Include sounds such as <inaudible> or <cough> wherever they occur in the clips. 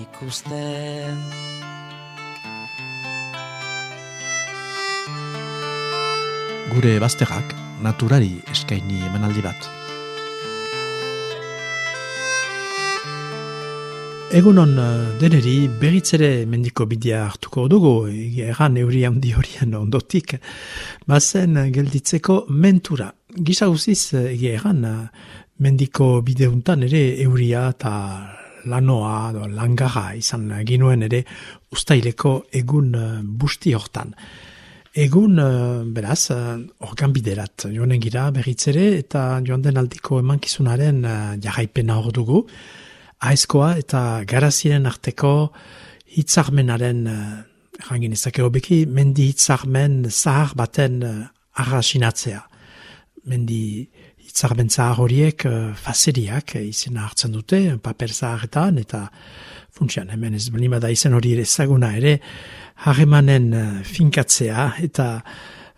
ikusten. Gure bazterrak naturari eskaini emanaldi bat. Egunon deneri berritzere mendiko bidea hartuko dugu, egan euri handi horien ondotik, bazen gelditzeko mentura. Gisa guziz, egia egan, mendiko bideuntan ere euria eta lanoa, do, langaga izan ginuen ere ustaileko egun busti hortan. Egun, beraz, organ biderat joanen gira berritzere eta joan den aldiko emankizunaren jarraipena hor dugu, aizkoa eta garaziren arteko hitzarmenaren erangin uh, ezake hobeki, mendi hitzarmen zahar baten arrasinatzea. Mendi hitzarmen zahar horiek uh, faseriak izena hartzen dute, paper zaharretan eta funtsian hemen ez belima da izen hori ere ere harremanen uh, finkatzea eta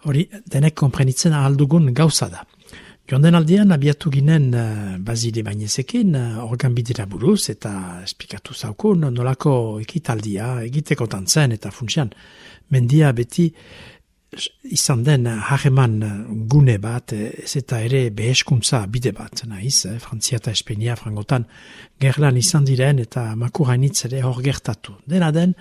hori denek komprenitzen ahaldugun gauza da. Joan den aldean abiatu ginen bazide bainezekin organ bidera buruz eta esplikatu zaukun nolako ekitaldia egiteko tantzen eta funtsian. Mendia beti izan den hageman gune bat ez eta ere beheskuntza bide bat naiz, eh, Frantzia eta Espenia frangotan gerlan izan diren eta makurainitz ere hor gertatu. Dena den,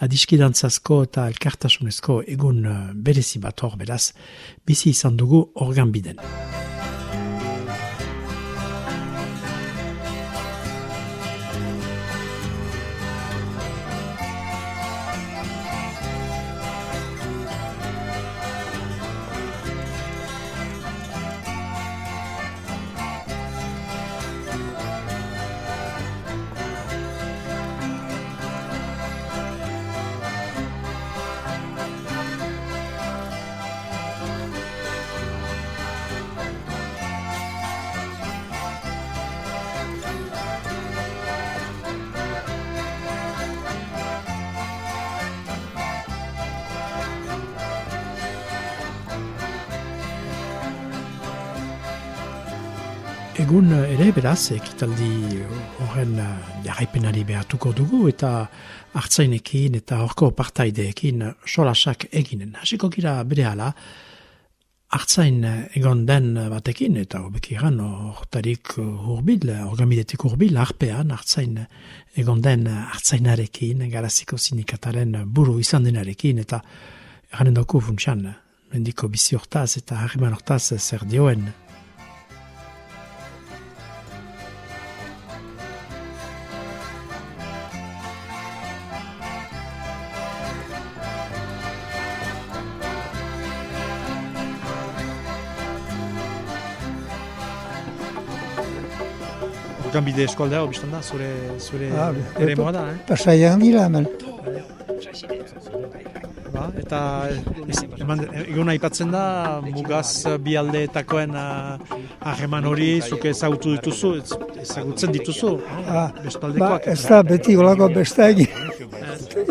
adiskidantzazko eta elkartasunezko egun berezi bat hor beraz, bizi izan dugu organ biden. Beraz, ekitaldi horren jarraipenari behatuko dugu eta hartzainekin eta horko partaideekin solasak eginen. Hasiko gira bere ala, hartzain egon den batekin eta hobekiran hortarik hurbil, orgamidetik hurbil, harpean hartzain egon den hartzainarekin, garaziko sindikataren buru izan denarekin eta eranen dauku funtsian, mendiko bizi hortaz eta harriman hortaz zer dioen Organ bide eskualdea, obistan da, zure, zure ah, ere moa da, eh? Pasaian dira, hemen. Ba, eta eman, egun aipatzen da, mugaz bi aldeetakoen hageman uh, hori, zuke ezagutu dituzu, ezagutzen dituzu, ah, Ba, ez da, beti golako besta egin.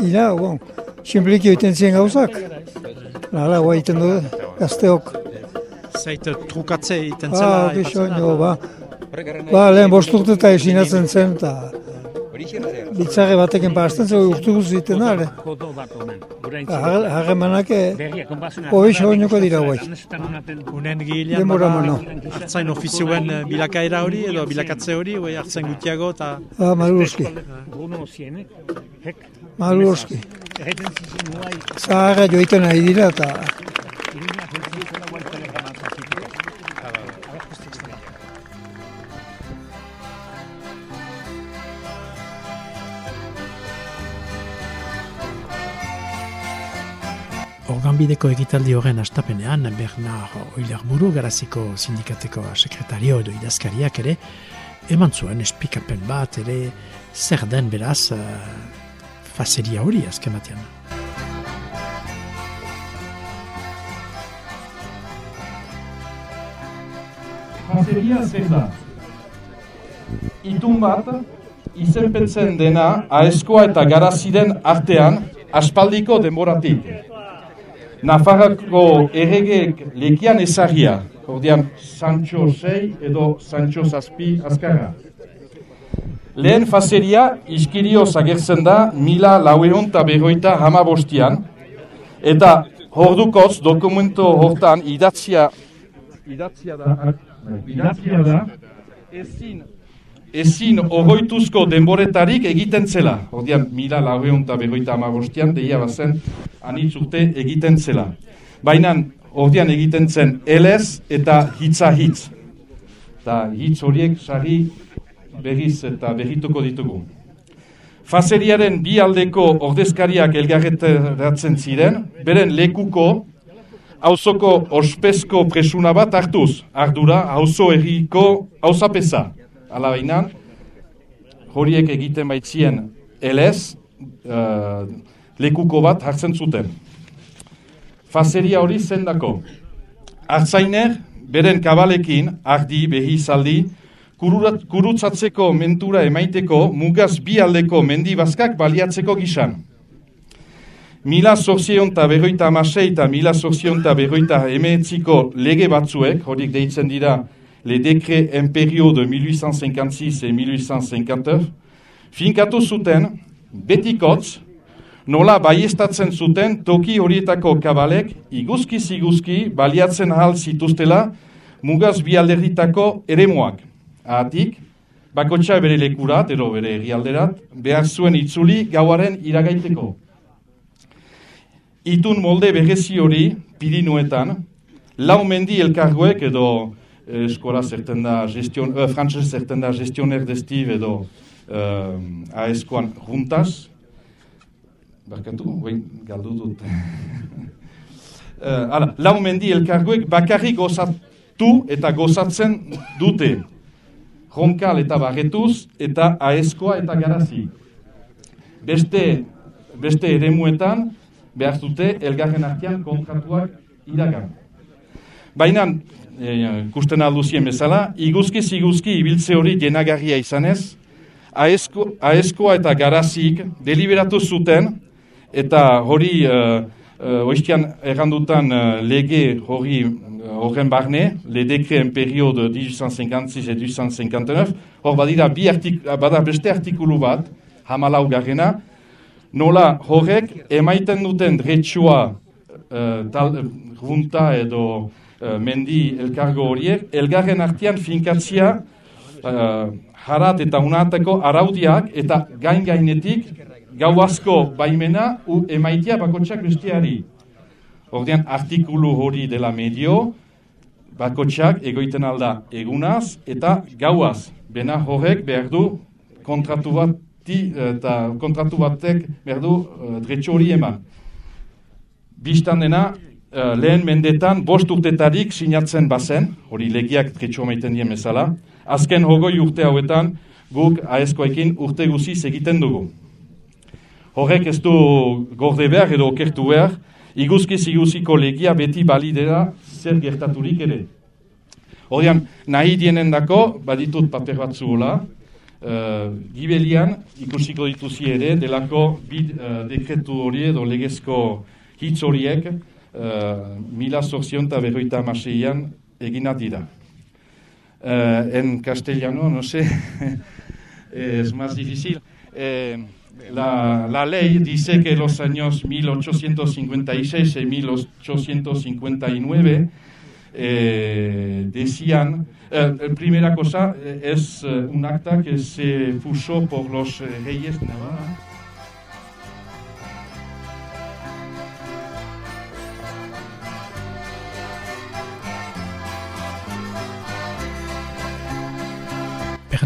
Ina, <laughs> bon, simpliki egiten ziren gauzak. Hala, guai egiten du, gazteok. Zait, trukatze egiten zela. Ah, bixo, ba, Ba, lehen bosturte eta esinatzen zen, eta bitzare bateken parazten zen, urtu guztiten ale. Harremanak hori xagoinoko dira guai. Unen gilean, bada, hartzain ofizioen bilakaera hori, edo bilakatze hori, oi hartzain gutiago, eta... Ah, Malurski. Malurski. Zaharra joiten nahi dira, eta... Organbideko egitaldi horren astapenean, Bernard Oilarburu, garaziko sindikateko sekretario edo idazkariak ere, eman zuen espikapen bat ere zer den beraz fazeria hori azken batean. Fazeria zer da? Itun bat, izenpetzen dena aeskoa eta garaziren artean aspaldiko denboratik. Nafarrako erregek lekian ezagia, ordean Sancho 6 edo Sancho Zazpi azkarra. Lehen fazeria iskirioz agertzen da mila laueon berroita hamabostian, eta hordukoz dokumento hortan idatzia, idatzia da, idatzia da, ezin ezin ogoituzko denboretarik egiten zela. Ordean, mila laueon eta berroita amagostian, deia bazen, anitzurte egiten zela. Baina, ordean egiten zen, elez eta hitza hitz. Eta hitz horiek, sari berriz eta berrituko ditugu. Fazeriaren bi aldeko ordezkariak elgarreteratzen ziren, beren lekuko, hauzoko ospezko presuna bat hartuz, ardura, hauzo erriko hauzapesa alabainan, horiek egiten baitzien elez, uh, lekuko bat hartzen zuten. Fazeria hori zendako. Artzainer, beren kabalekin, ardi, behi, zaldi, kurutzatzeko mentura emaiteko mugaz bi aldeko mendi bazkak baliatzeko gisan. Mila sorzion eta berroita amasei eta mila sorzion eta berroita emeetziko lege batzuek, horiek deitzen dira les décrets impériaux de 1856 et 1859, finkatu zuten, betikotz, nola baiestatzen zuten toki horietako kabalek iguzki-ziguzki baliatzen ahal zituztela mugaz bialderritako ere muak. Ahatik, bakotxa bere lekurat, ero bere egialderat, behar zuen itzuli gauaren iragaiteko. Itun molde berezi hori, pirinuetan, lau mendi elkargoek edo eskola zerten da gestion, uh, frantzes zerten da gestioner destiv edo uh, aeskoan juntaz. Barkatu, bain galdu dut. <laughs> uh, ala, lau mendi elkargoek bakarrik gozatu eta gozatzen dute. Ronkal eta barretuz eta aeskoa eta garazi. Beste, beste ere muetan behar dute elgarren artean kontratuak iragan. Baina e, kusten alduzien bezala, iguzki ziguzki ibiltze hori jenagarria izanez, aesko, aeskoa eta garazik deliberatu zuten, eta hori, uh, uh, oiztian errandutan lege hori horren barne, le dekreen periode 1856 et 1859, hor badira bi artik, bada beste artikulu bat, hamalau garrena, nola horrek emaiten duten dretsua uh, tal, runta edo uh, mendi elkargo horiek, elgarren artean finkatzia uh, harat eta unateko araudiak eta gain gainetik gau asko baimena u emaitia bakotsak bestiari. Ordean artikulu hori dela medio, bakotsak egoiten alda egunaz eta gauaz. Bena horrek behar du kontratu bat eta kontratu batek behar du uh, hori eman. Bistan dena, uh, lehen mendetan bost urtetarik sinatzen bazen, hori legiak tretxo maiten dien bezala, azken hogoi urte hauetan guk aezkoekin urte guziz egiten dugu. Horrek ez du gorde behar edo okertu behar, iguzkiz iguziko legia beti balidera zer gertaturik ere. Horrean, nahi dienen dako, baditut paper bat zuola, uh, gibelian ikusiko dituzi ere, delako bid uh, dekretu hori edo legezko hitz horiek, uh, mila sorzion eta berroita amaseian egina dira. Uh, en castellano, no sé, <laughs> es más difícil. Eh, la, la ley dice que los años 1856 y 1859 eh, decían, eh, primera cosa es un acta que se puso por los reyes de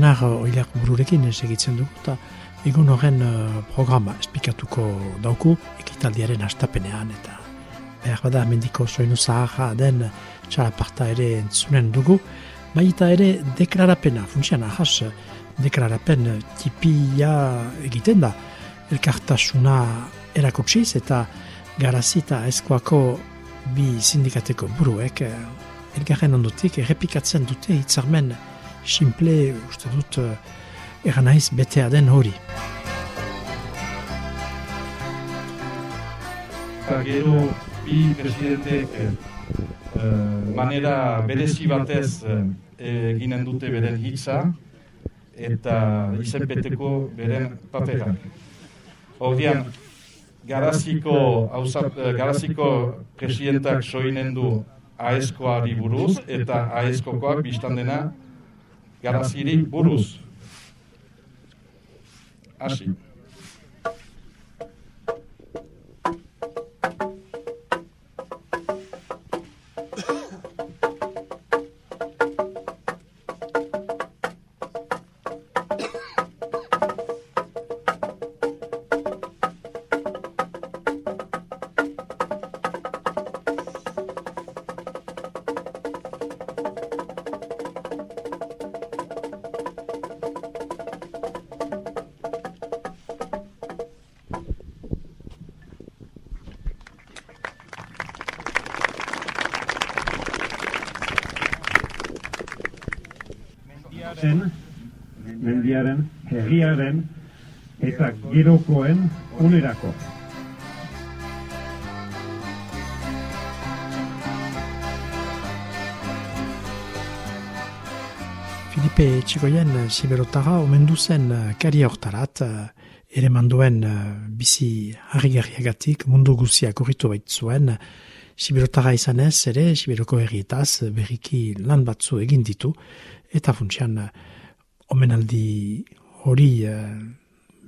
Navarra. Bernard Oilak bururekin segitzen dugu, eta egun horren uh, programa espikatuko dauku ekitaldiaren astapenean, eta behar bada mendiko soinu zaharra den txalaparta ere entzunen dugu, baita ere deklarapena, funtsian ahas, deklarapen tipia egiten da, elkartasuna erakutsiz eta garazita eskoako bi sindikateko buruek eh, elgarren ondotik errepikatzen dute hitzarmen simple uste dut eh, eranaiz betea den hori. Gero bi presidentek eh, manera berezi batez eginen dute beren hitza eta izenpeteko beren paperak. Hordian, garaziko, hausat, eh, garaziko presidentak soinen du aeskoari buruz eta aeskokoak biztan dena garaziri buruz. Asi. Gerokoen unerako. Filipe Txigoien Siberotara omendu zen kari hortarat ere manduen bizi harri mundu guzia korritu baitzuen Siberotara izanez ere Siberoko herrietaz berriki lan batzu egin ditu eta funtsian omenaldi hori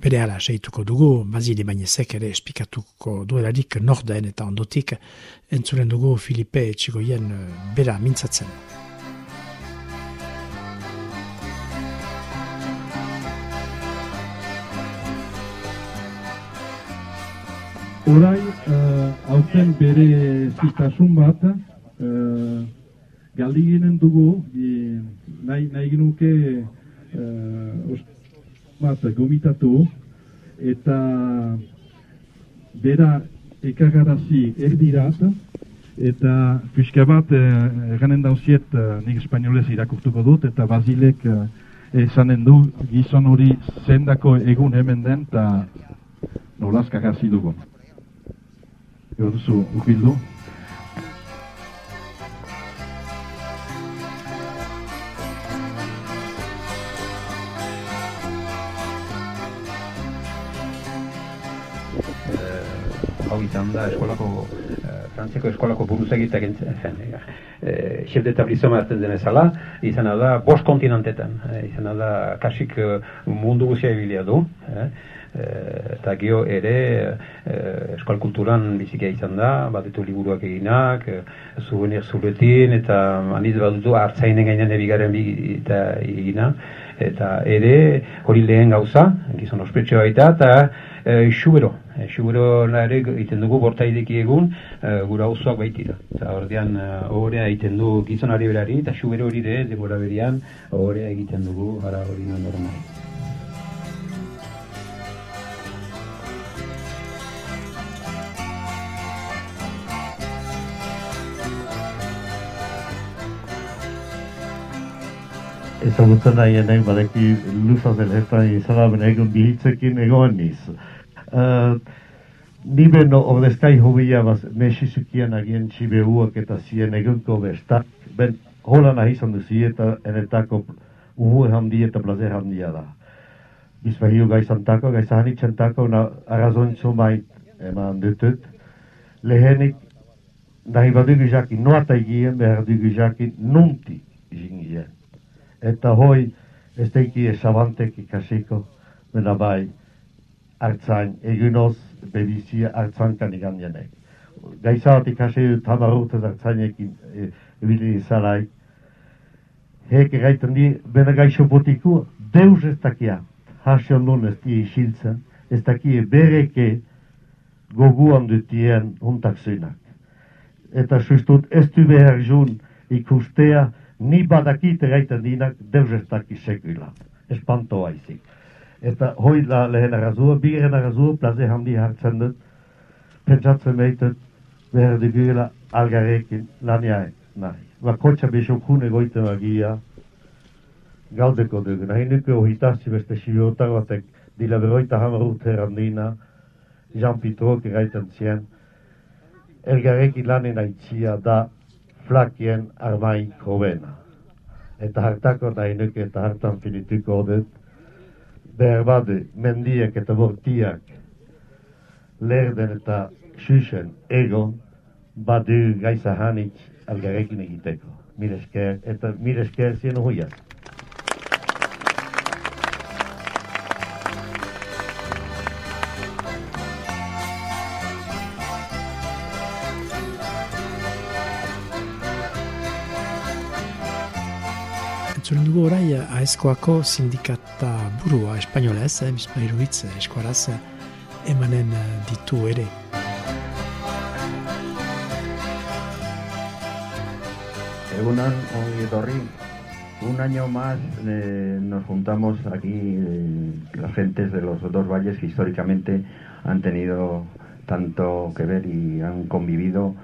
bere ala seituko dugu, bazile bainezek ere espikatuko duelarik norden eta ondotik entzuren dugu Filipe Etxigoien uh, bera mintzatzen. Horai, uh, hauten bere zitasun bat, uh, galdi ginen dugu, e, nahi, nahi genuke uh, bat gomitatu eta bera ekagarazi erdirat eta pixka bat eh, dauziet eh, nik espainolez irakurtuko dut eta bazilek eh, esanen du gizon hori zendako egun hemen den eta nolazka gazi dugu. Ego duzu, ukildu. Da eskolako, eh, frantziako eskolako buruz egitek zen. Eh, xef de tablizoma hartzen den ezala, izan da bost kontinantetan, eh, izan da kasik eh, mundu guzia ebilia du, eh, eh, eta gio ere eh, eskol kulturan bizikia izan da, batetu liburuak eginak, eh, zuvenir zuretin, eta aniz bat dutu hartzainen gainean ebigaren bi, eta egina, eta ere hori lehen gauza, gizon ospetxoa baita, eta e, xubero, e, xubero ere egiten dugu bortaideki egun e, gura auzoak baitira. Eta ordean horrea egiten du gizonari berari, eta xubero hori de, demora berian, horrea egiten dugu, gara hori normali. ezagutzen nahi nahi badeki luzazen eta izan egun bihitzekin egoen niz. Uh, ni beno ordezkai hobia baz mesizukian agien txibe uak eta zien egunko bestak, ben hola nahi duzi eta enetako uhu handi eta plazer handia da. Bizpahiu gai zantako, gai zahani txantako, na arazoin zumait eman dutut. Lehenik nahi badugu jakin, noata egien behar dugu jakin, nunti jingien eta hoi ez teiki esabantek ikasiko, bena bai, hartzain, egunoz, bebizia hartzankan ikan jenek. Gaizat ikasi du tamarrutez hartzainekin e, ebili izalai. Hek egaitan di, bena gaixo botiku, deus ez takia, hasion nun ez di isiltzen, ez takia bereke goguan dutien huntak zuinak. Eta sustut ez du behar jun ikustea, ni badakite gaiten dinak deus ez daki sekuila. Espanto haizik. Eta hoi da lehen arrazua, bigarren arrazua, plaze handi hartzen dut, pentsatzen behitut, behar dugula algarekin laniae, nahi. Bakotxa besokun egoite galdeko dugu. Nahi nuke ohitazzi beste sibiota batek, dila beroita hamar urte erandina, Jean Pitrok eraiten zien, elgarekin lanen aitzia da flakien armai kobena. Eta hartako nahi nuke eta hartan finituko dut, behar badu mendiak eta bortiak lerden eta xuxen egon badu gaiza hanitz algarekin egiteko. Mire esker, eta mire esker zien huiak. Orai aezkoako sindikata burua espainolez, eh, bizpairu hitz eskuaraz emanen ditu ere. Egunan, ongi etorri. Un año más eh, nos juntamos aquí eh, las gentes de los dos valles que históricamente han tenido tanto que ver y han convivido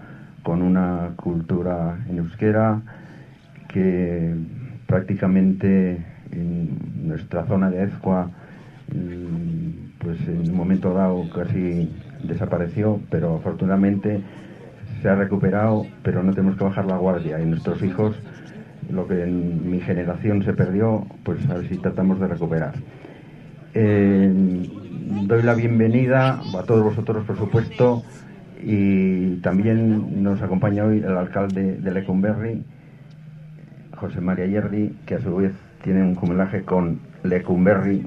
con una cultura en euskera que prácticamente en nuestra zona de Ezcoa mm, pues en un momento dado casi desapareció, pero afortunadamente se ha recuperado, pero no tenemos que bajar la guardia. Y nuestros hijos, lo que en mi generación se perdió, pues a ver si tratamos de recuperar. Eh, doy la bienvenida a todos vosotros, por supuesto, y también nos acompaña hoy el alcalde de Lecumberri, José María Yerdi, que a su vez tiene un cumulaje con Lecumberri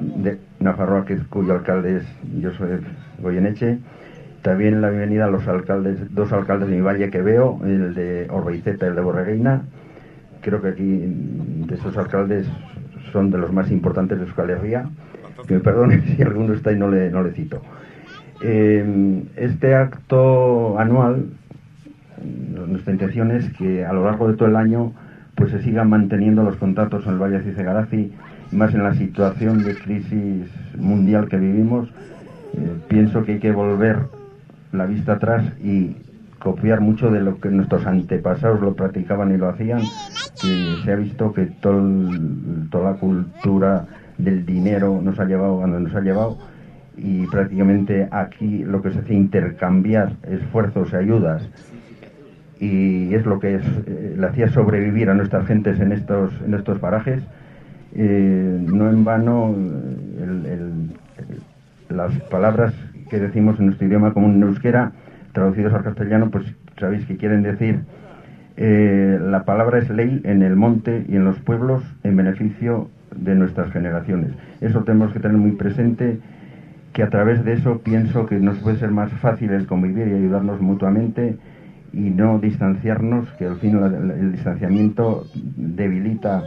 de Nafarroa, cuyo alcalde es José Goyeneche. También la bienvenida a los alcaldes, dos alcaldes de mi valle que veo, el de Orbeiceta y el de Borregueina. Creo que aquí de esos alcaldes son de los más importantes de Euskal Herria. Que me perdone <laughs> si alguno está y no le, no le cito. Eh, este acto anual, nuestra intención es que a lo largo de todo el año pues se sigan manteniendo los contactos en el Valle de Cicegarazi, más en la situación de crisis mundial que vivimos. Eh, pienso que hay que volver la vista atrás y copiar mucho de lo que nuestros antepasados lo practicaban y lo hacían, que se ha visto que toda la cultura del dinero nos ha llevado a donde nos ha llevado y prácticamente aquí lo que se hace intercambiar esfuerzos y ayudas y es lo que es, eh, le hacía sobrevivir a nuestras gentes en estos, en estos parajes. Eh, no en vano las palabras que decimos en nuestro idioma común en euskera, traducidos al castellano, pues sabéis que quieren decir eh, la palabra es ley en el monte y en los pueblos en beneficio de nuestras generaciones. Eso tenemos que tener muy presente, que a través de eso pienso que nos puede ser más fácil el convivir y ayudarnos mutuamente y no distanciarnos, que al fin el distanciamiento debilita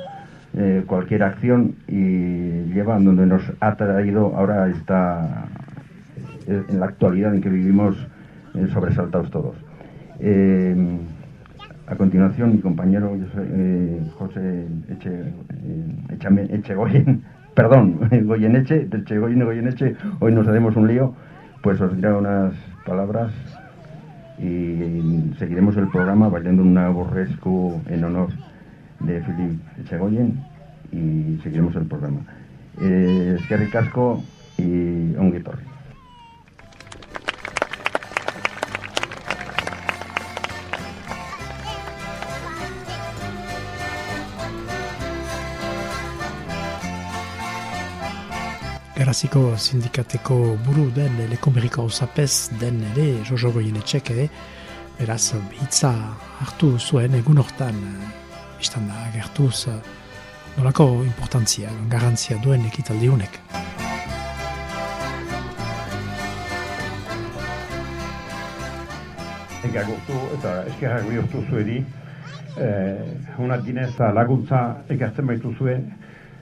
eh, cualquier acción y lleva a donde nos ha traído ahora esta en la actualidad en que vivimos eh, sobresaltados todos. Eh, a continuación, mi compañero yo soy, José Eche, Echame- Echegoyen, <laughs> perdón, <laughs> Goyeneche, del Chegoyen y Goyeneche, hoy nos haremos un lío, pues os diré unas palabras y seguiremos el programa bailando un borresco en honor de Philip Echegoyen y seguiremos el programa. Eh, Eskerrik asko y ongi etorri. Garaziko sindikateko buru den lekomeriko osapez den ere Jojo Goyenetxek ere beraz hitza hartu zuen egun hortan iztan da agertuz nolako importantzia, garantzia duen ekitaldi honek. Gurtu eta eskerrak bihurtu zuedi. Eh, Hunat ginez laguntza ekartzen baitu zuen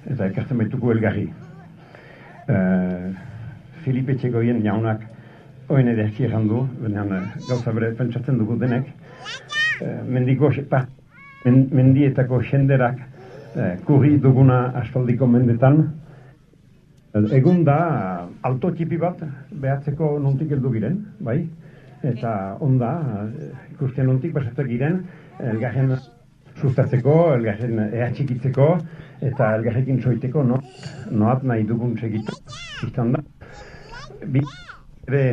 eta ekartzen baituko elgarri. Eh, Filipe Txegoien jaunak oen ere eski errandu, benean eh, gauza bere pentsatzen dugu denek. Eh, mendiko, pa, men, mendietako jenderak eh, kurri duguna aspaldiko mendetan, Egun da, alto txipi bat behatzeko nontik heldu giren, bai? Eta onda, ikusten nontik basatzen giren, elgarren sustatzeko, elgarren ea txikitzeko, eta elgarrekin soiteko, no? Noat nahi dugun segitu. Izan da, bi, ere,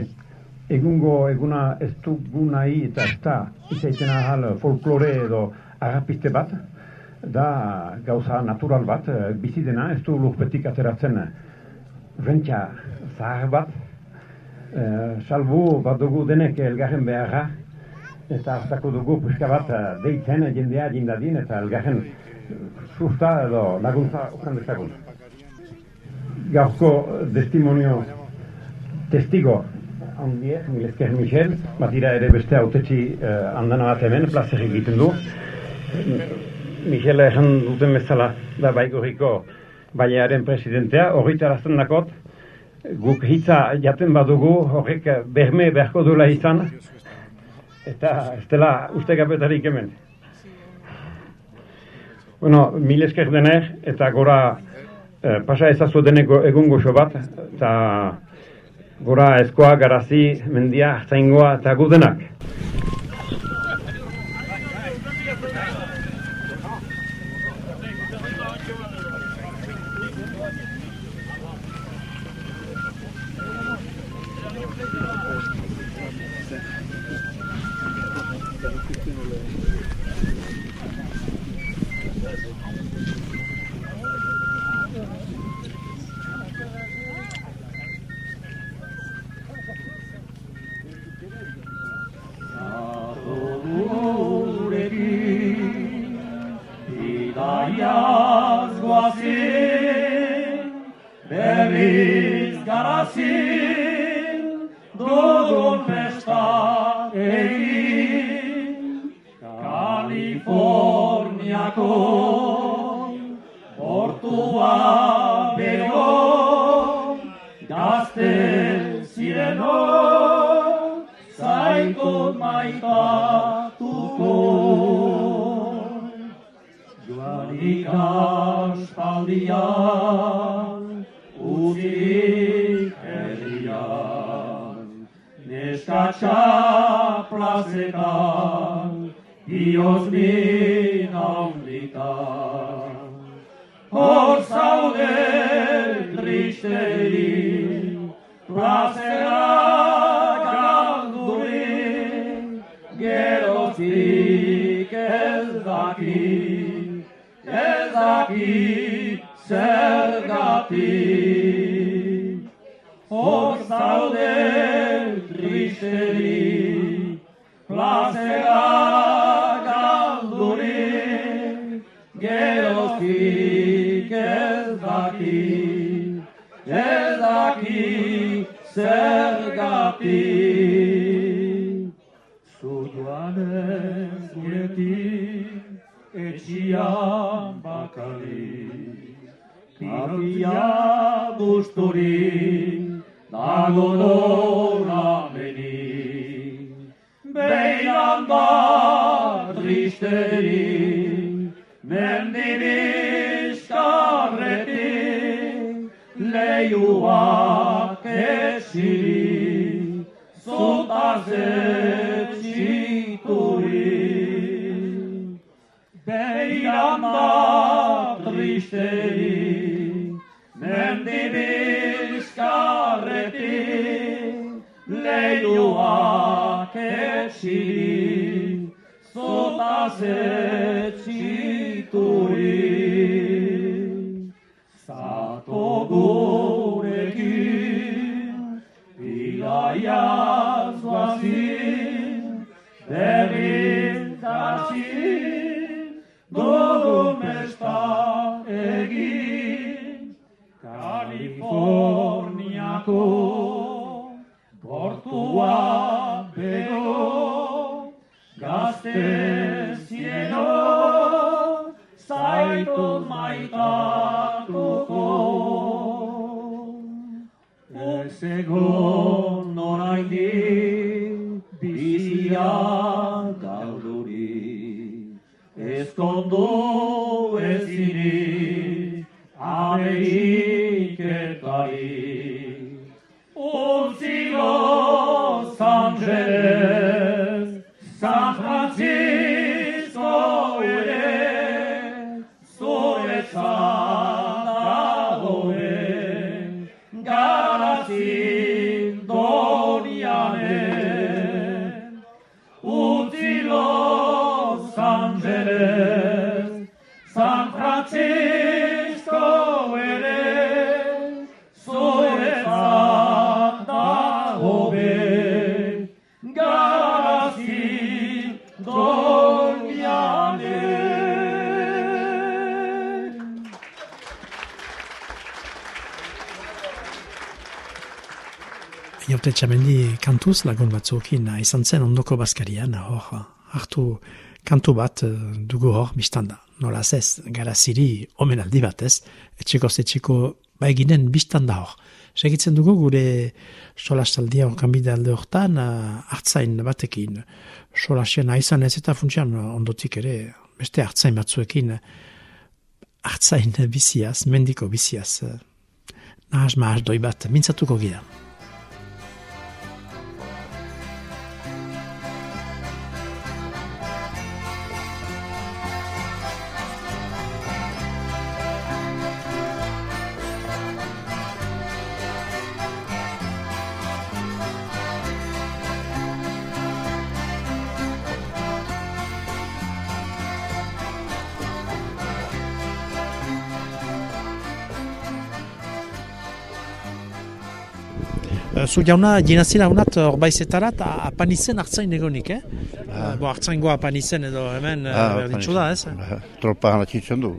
egungo eguna ez dugu nahi eta ez da, izaiten ahal folklore edo agapiste bat, da gauza natural bat, bizi dena, ez du lurpetik ateratzen, rentxa zahar bat, e, salbu bat dugu denek elgarren beharra, eta hartako dugu puska bat eh, deitzen jendea jindadin eta elgarren susta edo laguntza okan dezagun. Gaurko destimonio testigo handie, Milezker Michel, bat ere beste autetxi uh, andana bat hemen, plazer egiten du. Michel egan duten bezala da baigoriko baiaren presidentea, horrita arazten dakot, guk hitza jaten badugu, horrek berme beharko duela izan, eta ez dela uste gapetarik hemen. Bueno, mil esker dener, eta gora eh, pasa ezazu deneko egun goxo bat, eta gora eskoa, garazi, mendia, zaingoa, eta gudenak. plazetan, ioz bina Or Hor zaude tristeri, plazean, Kaçın, berriz kaçin, gogo mesta egin, Kaliforniako gortua bego, gazte zieno, zaitut maitatuko, ez. Ezkondu ezini, amerik eta Inote txamendi kantuz lagun batzuekin eh, izan zen ondoko bazkarian, hor, hartu kantu bat eh, dugu hor, biztanda. Nola ez, garaziri omenaldi bat ez, etxeko zetxeko baiginen biztanda hor. Segitzen dugu gure solastaldia orkanbide alde hortan, eh, hartzain batekin, solasien aizan ez eta funtsian ondotik ere, beste hartzain batzuekin, hartzain biziaz, mendiko biziaz, eh, nahas mahas doi bat, mintzatuko gira. Zu jauna, jinazira honat horbaizetara eta apanizen hartzain egonik, eh? Ah. Bo hartzaingoa apanizen edo hemen ah, Ah, berdintxu da, ez? Ah, Tropa gana txitzen du.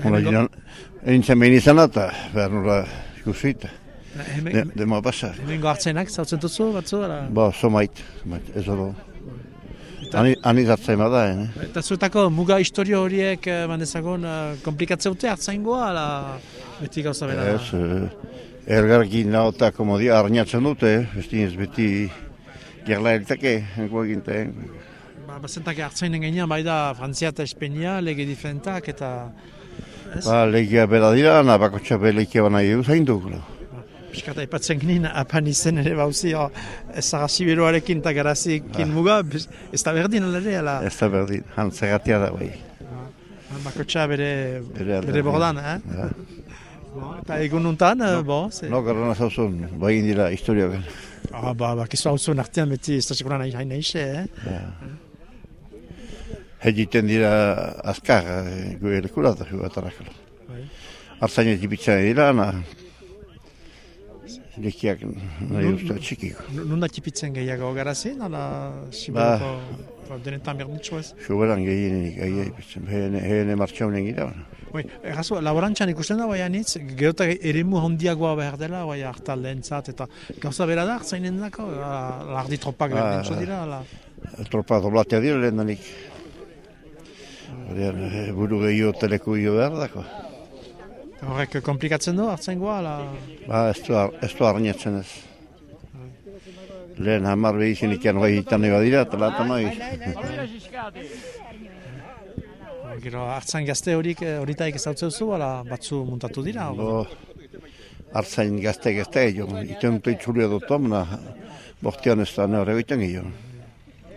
Hemen jinan, egin zen behin izan eta behar nula ikusita. go- hemen- De, dema pasa. Hemengo hartzainak zautzen duzu batzu, ala? Ba, somait, somait, ez oro. Ani, zartzen bada, eh? Eta zuetako muga historio horiek, eh, mandezagon, uh, komplikatzeute hartzaingoa, ala beti gauza bera? Ez, elgarrekin nao eta komodia arnatzen dute, besti ez beti gerla eltake, enko eginten. Ba, bazentak hartzainen gainean, bai da, Frantzia eta Espenia, lege diferentak, eta... Ez? Ba, legia bera dira, na bakotxa be legia bana edu zain du. Piskata ipatzen ginen, apan izen ere bauzi, oh, ezagasi beroarekin eta garazikin muga, bez- ez da berdin alere, ala, Ez da berdin, han zergatia da, bai. bakotxa bere, Bere alde, bere bordan, eh? Ja. Eta egun nuntan, no, bo. No, garrana zauzun, bai egin dira historiak. Ah, ba, bakizu hau zuen artean beti, ez da sekura nahi hain eixe, eh? Hegiten dira azkar, eh, gure lekura da joa tarakal. Bai. Artzaina tipitzen dira, na... Lekiak nahi usta txikiko. N- Nunda tipitzen gehiago garazin, ala Siberoko ba, denetan berdintxo ez? Soberan gehienik, gehienik, hene, hene martxaunen gira. Bai, errazu, laborantxan ikusten da, bai anitz, gero eta eremu hondiagoa behar dela, bai hartaldeentzat eta gauza bera da, hartzainen dako, lardi tropak berdintxo ah. dira, ala... Tropa doblatea dira lehen danik. Eh, buru gehiago teleku gehiago behar dako. Horrek komplikatzen du, hartzaingoa, ala... Ba, ez du, ez du arnetzen ez. Lehen hamar behizen ikan gai hitan eba dira, eta lata noiz. Gero hartzain gazte horik, eh, horitaik ezautzen duzu, ala batzu muntatu dira, Bo, hartzain gazte gazte jo, iten dute itxulia dut omna, bortian ez da nore egiten gehiago.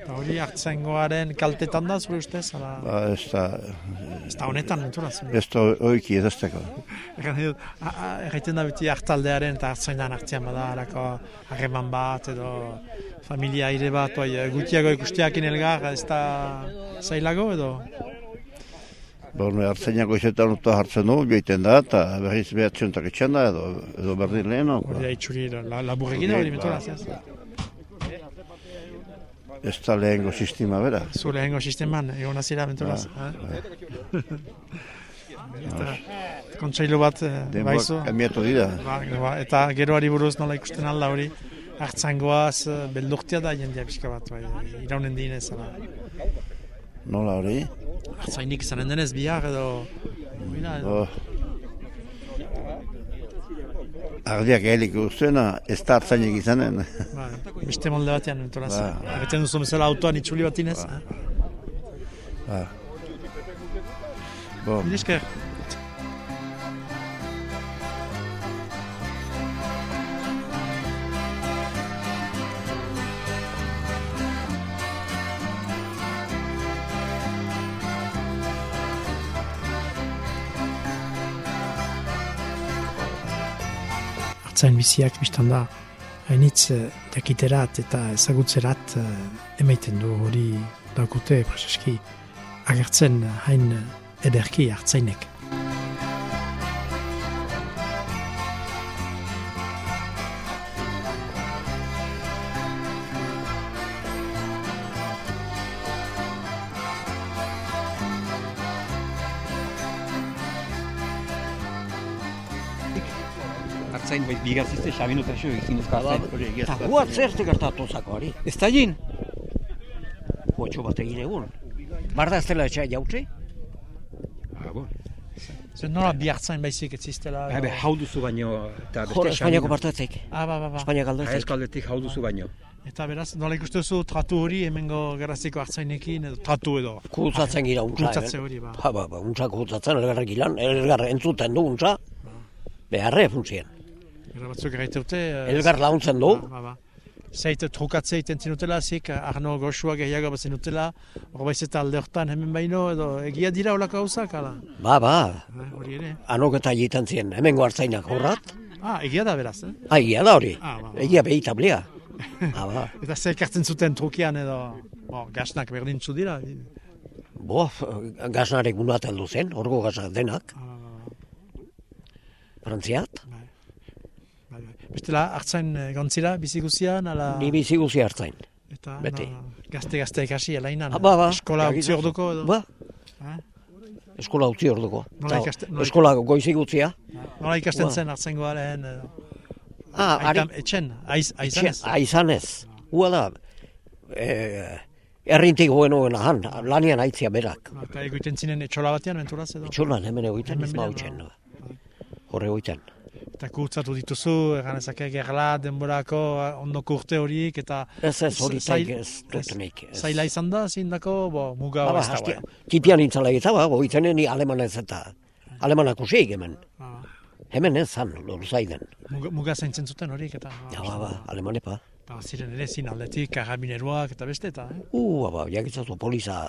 Eta hori hartzaingoaren kaltetan da, zure ustez, ala... Ba, ez da, Ez da honetan, naturaz. ez da oiki ez ezteko. Egan dut, a- a- erraiten da beti hartaldearen eta hartzainan artean bada, alako harreman bat edo familia aire bat, oi, gutiago ikusteakin elgar, ez da zailago edo? Ba, hone hartzainako izetan uta hartzen du, joiten da, eta berriz behatzentak etxan da, edo, edo berdin lehen, Hori da itxuri, la, laburrekin hori mentoraz, ez? Ez da lehengo sistema bera. Zu lehengo sisteman, egon azira mentoraz. Eta kontseilu bat eh, Denboak baizu. kamiatu dira. Ba, ba, eta geroari buruz nola ikusten alda hori, hartzangoaz eh, beldurtia da jendea pixka bat, bai, iraunen dinez, ala. Nola hori? Hartzainik izanen denez bihar edo... Edo. Oh. Ardiak ehelik guztuena, ez da hartzainek izanen. Ba, beste molde batean, mentoraz. Ba. Ba. Egiten duzu bezala autoan itxuli bat inez. Ba. Bo, Hartzain biziak biztan da, hainitz uh, jakiterat eta ezagutzerat uh, emaiten du hori daukute preseski agertzen hain ederki hartzainek. Zain bai bigatzizte Xabin Utrexo egin duzka zain. Eta huat zerte gertatu zako hori. Ez da jin? Huatxo bat egin egun. Barda ez dela etxea jautzi? Ah, bon. Zer nola bi hartzain baizik ez ziztela? Habe, hau duzu baino. Eta Jor, Espainiako partuetik. Ah, ba, ba, ba. Espainiak aldetik. Espainiak aldetik hau duzu baino. Eta beraz, nola ikuste duzu tratu hori hemengo geraziko hartzainekin, edo tratu edo? Kutsatzen gira untza. Kutsatze hori, ba. Ba, ba, ba, untza kutsatzen, elgarrek ilan, elgar entzuten du untza. Beharre funtzien. Gero batzuk gaite dute... eh, Elgar launtzen du. Ba, ba, ba. Zeit trukatze egiten zinutela, zik Arno Goxua gehiago bat zinutela, horbaiz eta alde hortan hemen baino, edo egia dira olako gauzak, ala? Ba, ba, Eh, Hori ere. anok eta egiten ziren, hemengo hartzainak horrat. Ah, egia da beraz, eh? Ah, egia da hori. Ah, ba, ba. Egia behi tablia. <laughs> Ah, ba. Eta zer ekartzen zuten trukian edo, bo, gasnak berdintzu dira. Bo, gaznarek unat heldu zen, orgo gaznak denak. Frantziat? Bai, Bestela, hartzain eh, gontzira, bizi guzian, ala... Ni bizi guzi hartzain. Eta, Beti. gazte-gazte ikasi, elainan. Ah, ba, ba. Eskola utzi orduko, edo? Ba. Eh? Eskola utzi orduko. Nola Eta ikaste- nola Eskola goizik utzia. Nola ikasten Ba. zen hartzaingoa lehen, edo? Ah, Aitam- ari- Etxen, aiz, aizanez. Etxe- Aizanez. Ua da, eh, errintik goen hoen ahan, lanian aitzia berak. Eta egiten zinen etxola batean, menturaz edo? Etxolan hemen egoiten Hemen ez bera, mautzen. Horre egoiten. Eta kurtzatu dituzu, egan ezake gerla, denborako, ondoko urte horiek, eta... Ez ez, hori ez dut nik. ez. Zaila izan da, zindako, bo, muga Ba, ba, ez da, tipian intzala eta ba, goitzen ni alemanez eta alemanak useik hemen. Ah. Hemen ez zan, lor zaiden. Muga, muga zaintzen zuten horiek, eta... Ja, ba, ba, alemanepa. Ba, ziren ere zin aldetik, karabineroak eta beste, eta, eh? Uh, ba, jakitzatu poliza,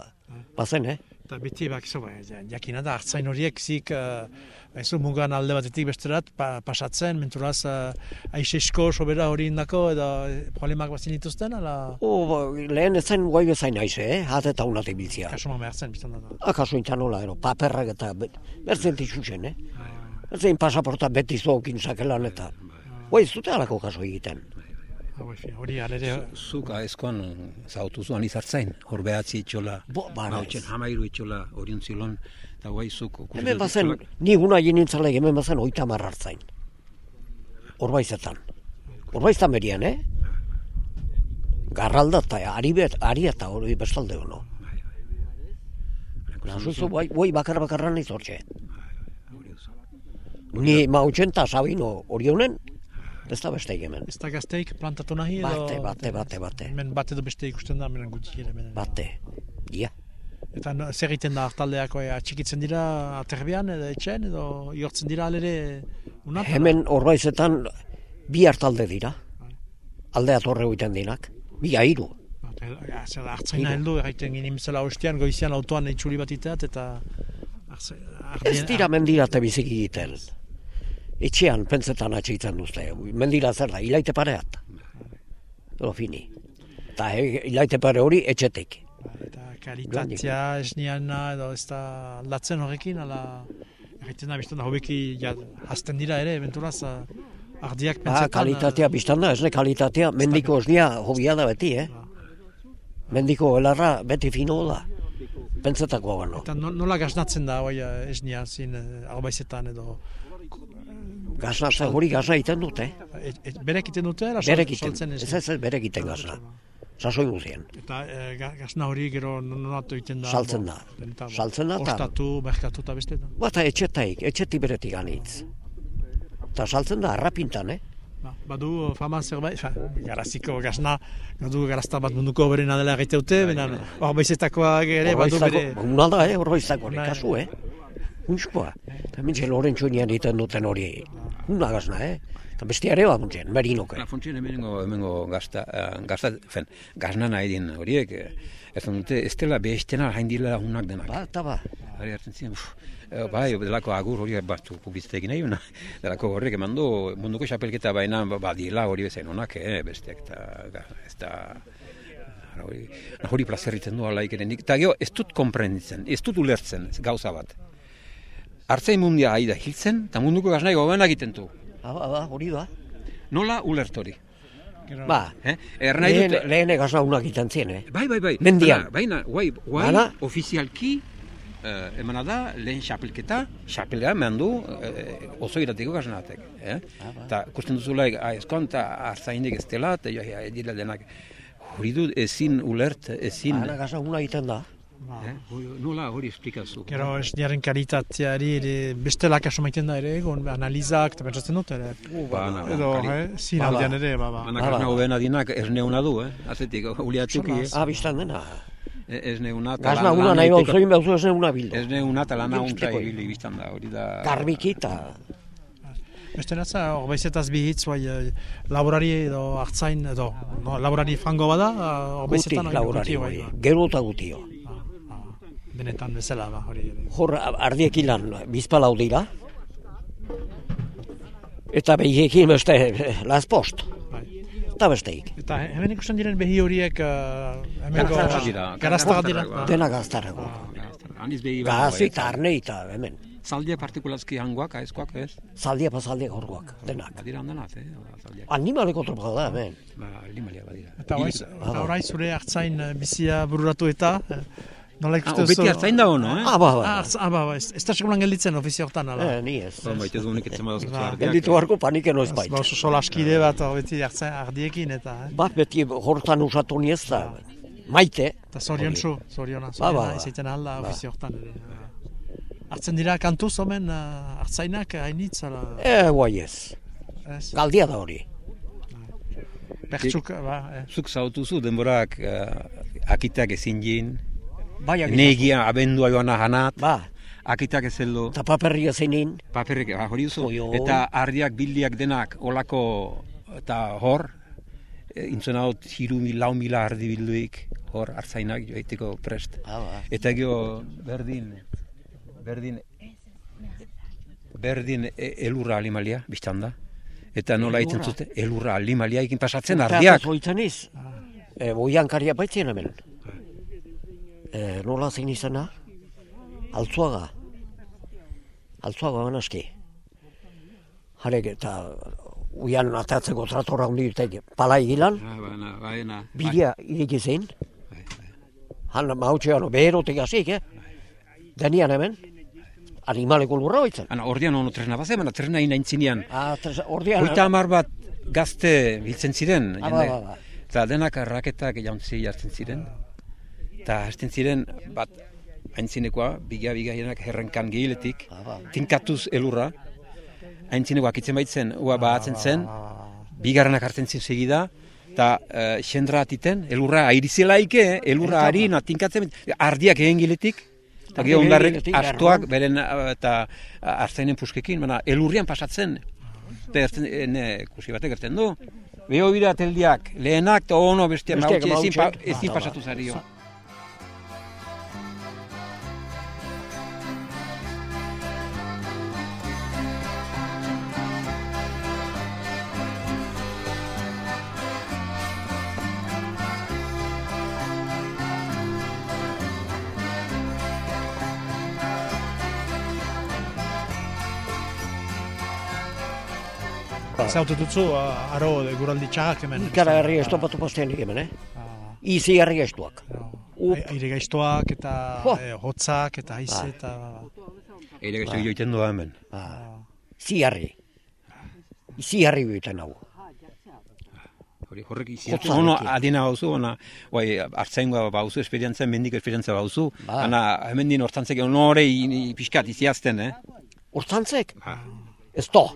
bazen, eh? Eta beti bak, zo, ba, ja- jakina da, hartzain horiek zik, uh, ezo mugan alde batetik besterat, pa, pasatzen, menturaz, uh, aixesko, sobera hori indako, edo eh, problemak bazin dituzten, ala... Oh, ba, lehen ez zen guai bezain naiz, eh? Hate eta unatik biltzia. Kasuma behartzen, biztan da. Akaso intzan nola, ero, paperrak eta be- bertzen tixutzen, eh? Bertzen pasaporta beti zokin sakelan eta... Guai, ez dute alako kaso egiten. Hori alere... Zuk aezkoan zautu zuan izartzain, hor behatzi itxola. Bo, bara. Hautzen hamairu itxola orion zilon, eta guai zuk... Hemen bazen, ni guna egin nintzala hemen bazen oita marra hartzain. Horbaizetan. Horbaiztan berian, eh? Garralda eta ari, bet, ari eta hori bestalde hono. Nasuzu, guai, guai bakar bakarra nahiz hortxe. Ni mautzen eta sabino hori honen, ez da beste hemen. Ez da gazteik plantatu nahi edo... Bate, bate, bate, bate. Hemen bate edo beste ikusten da, hemen gutxi ere. Hemen. Bate, ia. Eta no, zer egiten da hartaldeako, e, atxikitzen dira aterbian edo etxen, edo iortzen dira alere unat? Hemen horbaizetan bi hartalde dira. Aldea torre egiten dinak. Bi airu. Zer hartzaina Hiru. heldu, erraiten ginen bezala ostean, goizian autoan itxuli bat iteat, eta... Ez ardien- dira mendirate bizik egiten. Etxean pentsetan atxitzen duzte. Mendira zer da, ilaite pareat. Edo fini. Eta e, ilaite pare hori etxetik. kalitatea esniana edo ez da aldatzen horrekin, ala egiten da, biztan da, hobeki ja, hasten dira ere, eventuraz, ah, ardiak Ba, pentsetan... kalitatea biztan da, esne kalitatea, mendiko esnia hobia da beti, eh? Mendiko helarra beti fino da. Pentsetako gano. Eta no- nola gaznatzen da, oi, eh, esnia zin, eh, albaizetan edo... Gaznatzen hori gazna egiten dute. E, e, berek iten dute, era Berek egiten, soltzen ez ez ez berek egiten gazna. Sasoi guzien. Eta e, ga- gazna hori gero nolatu egiten da... Saltzen da. bo, Saltzen da Ostatu, merkatu eta beste da. Bata etxetaik, etxetik beretik anitz. Eta saltzen da, harrapintan, eh? Ba, badu fama zerbait, fa, garaziko gazna, badu garazta bat munduko berena dela egiteute, bena horbaitzetakoak ere, badu bere... Una da, eh, Bai. kasu, eh? Unxkoa. Eta mintxe Lorentxo nian egiten duten hori. Una gazna, eh? Eta beste ere bat muntzen, merinoke. La funtzien hemengo, hemengo gazta, uh, gazta, fen, gazna nahi din horiek, eh, ez dute, ez dela behestena haindila unak denak. Ba, eta ba. Hari hartzen ziren, eh, bai, delako agur hori batzu publizitekin nahi, una, delako horrek eman du, munduko xapelketa baina, ba, badila hori bezain onak, eh, besteak, eta ez da, hori, hori plazerritzen du alaik ere nik, eta geho, ez dut komprenditzen, ez dut ulertzen, gauza bat. Artzain mundia aida hiltzen, eta munduko gaznai gobena egiten du. Ba, ba, ba, hori da. Nola ulertori? Ba, eh? Ernai lehen, dute... lehen egazna unak egiten zien, eh? Bai, bai, bai. Mendian. Baina, guai, guai, Bala? ofizialki, eh, emana da, lehen xapelketa, xapelea mehan du, eh, oso iratiko gaznatek. Eh? Eta, kusten duzula, aizkon, eta hartzaindik ez dela, eta joa, denak. Hori du, ezin ulert, ezin... Bala egazna unak egiten da. Eh? Hori- Nola hori esplikazu? Gero, ez diaren kalitateari ere bestela kaso maiten da ere, egon analizak, eta pentsatzen dut ere. Ba, na, Edo, kali- eh, zin Ba, ba. aldean ere, ba, ba. Baina gazna hobena dinak ez neuna du, eh? Azetik, uliatzuki, eh? Ah, biztan dena. Ez neuna... eta Gazna lan- una nahi egiteko- bauzoin bauzu ez neuna bildo. Ez neuna eta lana untza ibili biztan da, hori da... Garbiki eta... Beste natza, hor baizetaz bihitz, bai, eh, laborari edo hartzain, edo, no, laborari frango bada, eh, hor Guti, baizetan, hori laborari, guti, bai, bai. ba. Gero eta gutio. Benetan bezala, ba, hori ere. Hor, ardiek ilan, bizpalau dira. Eta behiekin beste, eh, las post. Bai. Eta besteik. Eta he- hemen ikusten diren behi horiek, uh, hemengo Garaztarrak dira, Dena behi Gazi eta arne eta hemen. Zaldia partikulazki hangoak, aizkoak, ez? Zaldia pa zaldia gorgoak, denak. Badira handanat, eh? Zaldiak. Animaleko tropa da, hemen. Ba, limalia badira. Eta horaiz, Hilik- eta horaiz zure hartzain eh, bizia bururatu eta, eh, nola Ah, ikusten beti hartzain dago, no, eh? Ah, ba, ba. Ah, hartz- ah, ba, ba, ez, ez da sekulan gelditzen ofizio hortan, ala. Eh, ni ez. Ba, maite du honik etzen badauz Ba, Gelditu harko panike noiz bait. Ba, oso solaskide bat, hor beti hartzain ardiekin, eta, eh? Bat beti hortan usatu ni ez da. Maite. Eta zorion zu, zoriona, Ba, ba, ba. izaiten alda Ba. ofizio hortan ere. ba. Hartzen dira kantuz omen uh, hartzainak hainitz, ala, Eh, guai ez. ez? Galdia da hori. Pertsuk, ba, eh. Zuk zautuzu denborak uh, akitak ezin jin, Bai, negia abendua joana hanat, Ba, akitak ez heldu, eta paperria zeinin. paperrik, ba, hori duzu, eta ardiak bildiak denak olako, eta hor, e, intzuen hau hiru mil, lau mila ardi bilduik, hor, hartzainak joaiteko prest. Ah, ba. Eta gero, berdin, berdin, berdin e, elurra alimalia, biztan da. Eta nola egiten zute, elurra alimalia ekin pasatzen ardiak. Zoitzen iz. E, boian karia baitzien hemen. E, nola zein izena? Altzuaga. Altzuaga banaski. Harek eta uian atatzeko tratora hundi duteke. Pala egilan, Ah, bilia ireki zein. bai, bai. Han mautxean, beherotik hasik, eh? Denian hemen. Animaleko lurra baitzen. Ana, ordean ono trena bazen, baina trena ina intzinean. Ah, ordean. Hoita hamar bat gazte biltzen ziren. Ah, jende. ba, ba, ba. Eta denak raketak jauntzi hartzen ziren. Eta hasten ziren, bat, aintzinekoa, biga biga jenak herrenkan gehiletik, Ah, ba. tinkatuz elurra, aintzinekoa akitzen baitzen, ua bahatzen zen, bigarrenak hartzen zen segida, eta uh, xendra atiten, elurra airizelaike, elurra ari, na, tinkatzen, ardiak egin giletik, eta gero ondarrek astuak, beren uh, eta hartzainen puskekin, baina elurrian pasatzen, eta erten, ene, kusi batek erten du, Beho bira teldiak, lehenak, eta ono beste Besteak mautxe ezin, ezin Ah, pasatu zario. Zautu dutzu, uh, aro guraldi txarrak hemen. Ikara herri estopatu postean hemen, eh? Izi herri estuak. Ai- Aire gaiztoak eta eh, hotzak eta haize Bai. eta... Eire gaizto joiten doa hemen. Ah. Ziarri. Ziarri biten hau. Hori horrek Hotza iziatzen. Ono beti. adina bauzu, ona, bai, hartzaingoa bauzu, esperientzia, mendik esperientzia bauzu. Ba. Ana, hemen din hortantzek, onore pixkat iziazten, eh? Hortzantzek? Ba. Ez to.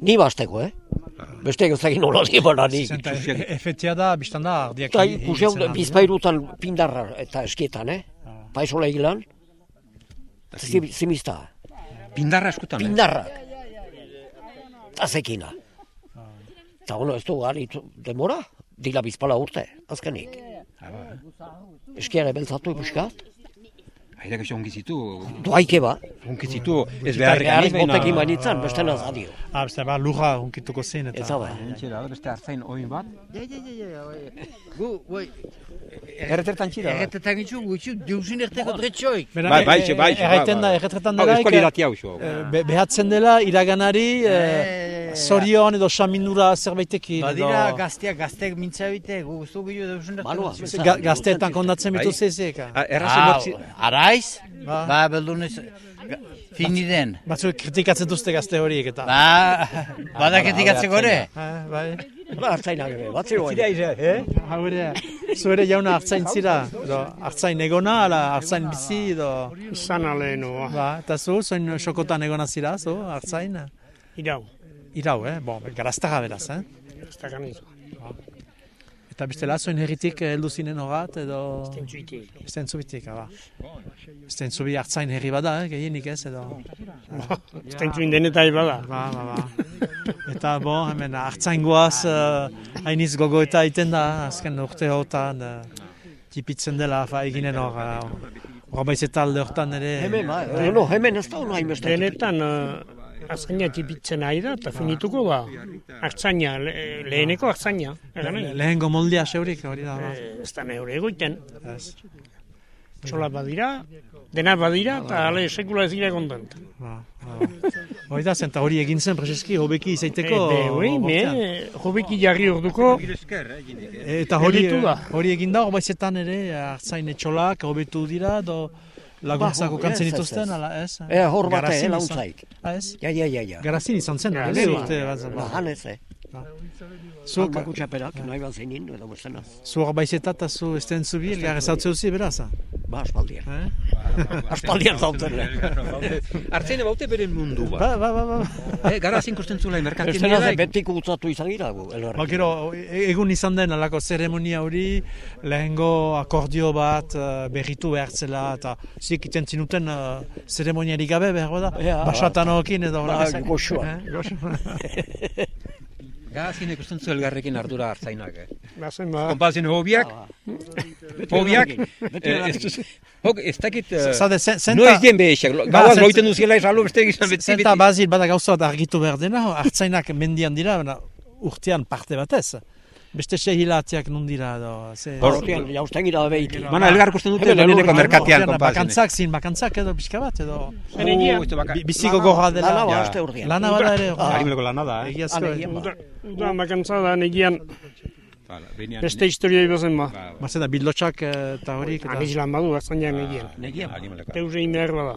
Ni basteko, eh? Beste ezagin nola dibara ni. Zenta, e- efetia da, biztan da, ardiak Eta hi- ikusi hau hiltzen aldi. bizpairutan pindarra eta eskietan, eh? Paisola egilan. Zi- Zimista. Pindarra eskutan, eh? Pindarrak. Eta zekina. Eta ono ez du gari demora, dila bizpala urte, azkenik. Eskiare beltzatu ipuskat, Airak eso ongi zitu. doaike ba. Ongi zitu, ez Beharrik beharrik anez, botekin bainitzan, beste naz adio. Ah, beste ba, lurra hunkituko zen eta... Ez hau Entxera, beste hartzain oin bat. Ja, ja, ja, ja, <laughs> gu, bai, Erretertan txira. erretetan gitzu, gutxu, diuzin erteko dretxoik. Bai, bai, e- bai, e- da, bai, bai. erretretan Hau, dela... euskal irrati hau xo. eh, be, behatzen dela iraganari eh, zorion edo xaminura zerbaitekin. Badira gazteak, gazteak mintza bite, gu guztu gillo diuzin Balua, erteko Ga, gazteetan kondatzen Bai. bitu zezek. Errazen Araiz, Ba. ba, beldunez, ga- fini den. Batzuek kritikatzen duzte gazte horiek eta... Ba, badaketik atzeko ere. Ah, bai. Ba, hartzainak ere, batzero Zira ize, eh? Hau ere, zu ere jauna hartzain zira, edo hartzain egona, ala hartzain bizi, edo... Izan aleno, Ba, eta zu, zoin xokotan egona zira, zu, hartzain? irau, Irau, eh? Bon, garaztaga beraz, eh? da ganizu. Eta bestela, zoin herritik eh, heldu zinen horat, edo... Tentsuitik. Estentzubitik, aba. Estentzubi hartzain herri bada, eh? gehienik ez, edo... <laughs> Ez tentsuin denetai bada. Ba, ba, ba. Eta, bo, hemen hartzain goaz, uh, hainiz gogo eta iten da, azken urte hotan, uh, tipitzen dela, fa, eginen hor, uh, hor baiz alde hortan ere... Hemen, ba, eh, no, hemen ez da hona hainbeste. Denetan, uh, azkaina tipitzen ari da, eta finituko ba, hartzaina, le, leheneko hartzaina. nahi. Lehengo moldia seurik, hori da, ba. Eh, Ez da neure egoiten. Txola badira, denak badira, eta ale sekula ez gira kontent. Ba, ba. Hori da, zen, eta hori egin zen, prezeski, hobeki izaiteko... Hori, me, bortzean. hobeki jarri orduko, Eta hori, da. hori egin da, horbaizetan ere, hartzain etxolak, hobetu dira, do laguntzako kantzen ez, ez, dituzten, ez. ala, ez? Eh, hor bate, Garazin eh, izan- launtzaik. Ah, ez? Ja, ja, ja, ja. Garazin izan zen. Ba, han ez, eh. Zuk, Almako txaperak, nahi bat zeinin, edo bestena. zu horbaizetat, eta zu esten zubi, elgar ezautze duzi, beraz? Ba, aspaldian. Eh? <laughs> Aspaldian zauten, eh. Artzaine baute beren mundu Ba, ba. ba, ba, ba. Eh, gara zinkusten zula merkantin Bestena nire ze betiko utzatu izan gira. Ba, gero, egun izan den alako zeremonia hori, lehengo akordio bat eh, berritu behartzela, eta zik iten zinuten uh, zeremoniarik gabe behar da, Ja, basatanokin edo... Ba, goxua. Eh, goxua. <laughs> Gazin ikusten zu elgarrekin ardura hartzainak, eh? bazen ba, Konpazien hobiak, Beti hobiak, horrekin, beti eh, ez- hok, ez dakit, eh, Zade, zen- zenta- noiz dien behexak, Ba, gauaz loiten duziela esalo beste egizan beti Zenta bazil bada gauza bat argitu behar dena, hartzainak mendian dira, urtean parte batez. Beste sei hilatiak nun dira edo... Ze, Hortian, jausten gira behitik. Mana elgar ikusten dute elur- merkatian konpazien. Bakantzak, zin bakantzak edo pixka bat edo... Biziko gorra dela. Lana ba, Ja. aste urdian. Lana bada ere. Ah. Harimeko lana da, eh? Egiazko. Ah, eh. ba. uda, makantza da negian beste historia ibazen ba. Ba, ba. Bazen da, bildotxak eh, eta horik. eta- Aniz lan badu, hartzaina negian. Negian. Harimeleko. Teus egin behar bada.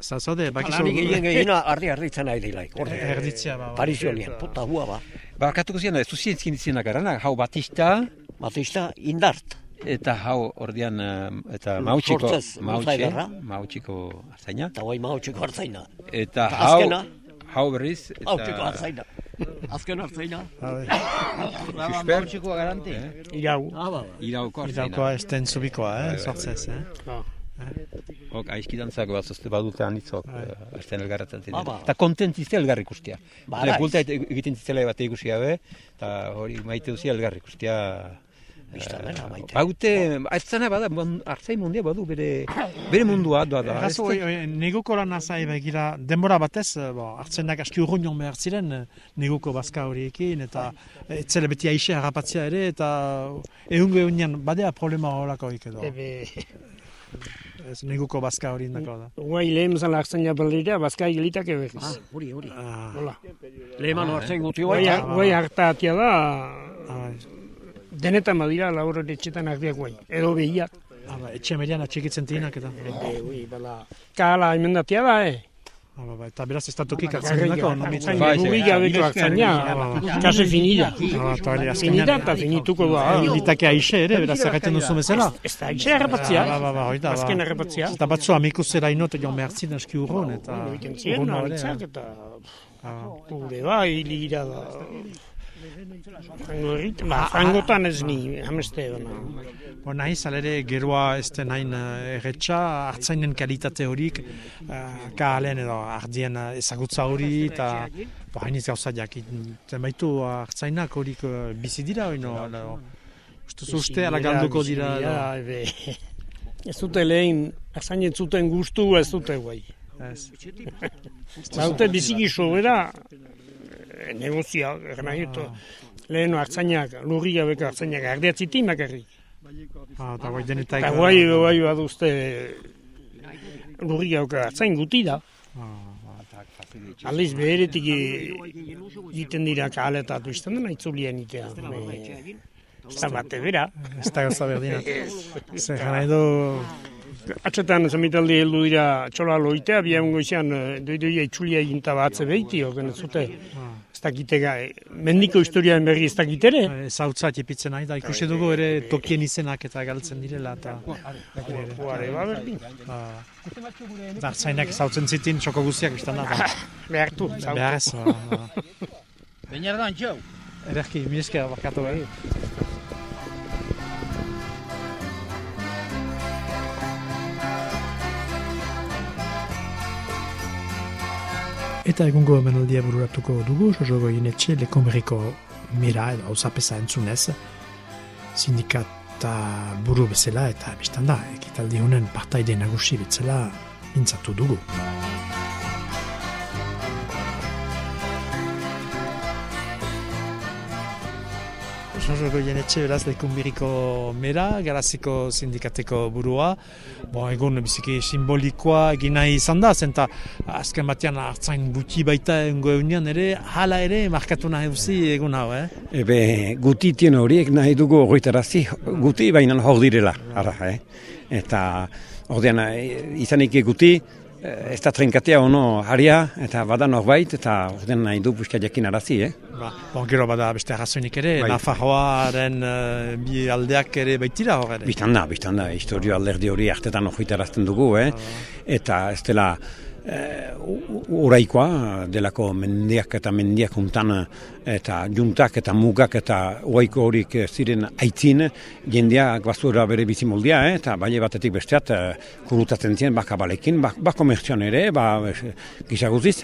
Za- Zaude, bakizu... Egin gehiena ardi arditzen nahi dilaik. <laughs> Orde, Erditzea, ba, ba. Parizio puta hua ba. Barkatuko zian, ez duzientzkin izienak arana, hau Batista, Batista indart. eta hau ordean, eh, eta mautxiko, Sortzez, mautxe, mautxiko hartzaina. Eta guai mautxeko hartzaina. Eta hau, azkena? hau berriz, eta... Mautxeko hartzaina. Azken hartzaina. Susper. Mautxikoa garanti. Irau. Ah, ba, ba. Irauko hartzaina. Iraukoa esten zubikoa, eh, Bai, bai. sortzez, eh. Ok, aizkidantzak bat zozte badute anitzok, Bai. uh, azten elgarratzen ba. Eta kontent zizte elgar ikustia. Ba, bai. Bulta egiten zizela bat ikusi gabe, eta hori maite duzi elgar ikustia. Bistan dena, maite. Baute, hartzana bada, mon- hartzain mundia badu bere, bere mundua doa da. Errazu, ez da- oi- oi, neguko lan azai begira, denbora batez, eh, bo, hartzenak aski urruñon behar ziren, eh, neguko bazka horiekin, eta eh, etzele beti aixe harrapatzea ere, eta ehungo egunean badea problema horlakoik edo. Ebe, Ez neguko bazka hori indako da. guai lehen zala hartzaina baldira, bazka egilitak Ah, eberriz. hori, hori. Ah, Hola. Leheman hartzen guti Guai, guai. guai harta atia da, ah, denetan badira lauren etxetan ardiak guai. Edo behiak. ah, ba, etxe merian atxikitzen tinak eta. Ebe, ui, bala. Kala emendatia da, eh? Ah, ba, ba, eta beraz ez tatuki hartzen dinako, no mitzen. Hartzaina, gubi gabeko hartzaina, kase finida. Ah, Finida eta finituko da. Hilitake aixe ere, beraz erraiten duzu bezala. Ez da, aixe harrapatzia. Ba, ba, ba, hori da, ba. Azken harrapatzia. Eta batzu amikuzera inot joan behar ziren eski urrun, eta... Hori, aritzak, eh. eta Ah. gure bai, ligira da. Frango errit, ba, frangotan ez ni, hameste ona. Bo, nahi, zalere, geroa ez den hain uh, erretxa, hartzainen kalitate horik, uh, kahalen edo ardien ezagutza hori, eta bo, hain ez gauza jakin. Zenbaitu hartzainak horik uh, bizi dira, oino, uste uste, ala galduko dira. Ebe, <laughs> ez dute lehen, hartzainen zuten gustu ez dute guai. Ez. Baute biziki sobera, negozia, nahi dut, lehen hartzainak, lurri gabeko hartzainak, ardeatzitin bakarrik. Ah, eta guai denetak. Eta guai, guai baduzte lurri gabeko hartzain guti da. Aldiz beheretik egiten dira kaletatu izten dena itzulian itea. Ez da bate bera. Ez da gauza berdina. Zer jara edo... Atxetan zemitaldi heldu dira txola loitea, bian goizean doidoia itzulia eginta batze behiti, ogen ez zute. Ez dakitega, mendiko historiaren berri ez dakitere. Zautza tipitzen nahi da, ikusi dugu ere tokien izenak eta galtzen direla. Eta... Huare, ba berdin. Zartzainak zautzen zitin txoko guziak izan da. <laughs> Behartu, zautu. Behar ez. Baina da, antxau. Ederki, mi esker Eta egungo emanaldia bururatuko dugu, Jojogo Inetxe, lekomeriko mira edo hausapesa entzunez, sindikata buru bezala eta biztanda, ekitaldi honen partaide nagusi bezala mintzatu dugu. Jojogo Inetxe, beraz, lekomeriko mera, garaziko sindikateko burua, Bon, egun biziki simbolikoa egin nahi izan da, zenta azken batean hartzain guti baita engo eunian ere, hala ere markatu nahi duzi egun hau, eh? Ebe, guti tien horiek nahi dugu horretarazi, guti baina hor direla, ara, eh? Eta, ordean, izanik guti, ez da trinkatea ono haria, eta bada norbait, eta ordean nahi du buska jakin arazi, eh? Ba, bon, gero bada beste arrazoinik ere, bai. Nafarroaren uh, bi aldeak ere baitira hor ere. Bistan da, bistan da, historio alderdi hori hartetan hojitarazten dugu, eh? Eta ez dela, uraikoa delako mendiak eta mendiak untan eta juntak eta mugak eta uraiko horik ziren aitzin jendeak basura bere bizimoldia eh? eta baile batetik besteat kurutatzen ziren baka balekin, bak, komertzion ere, ba, gizaguziz.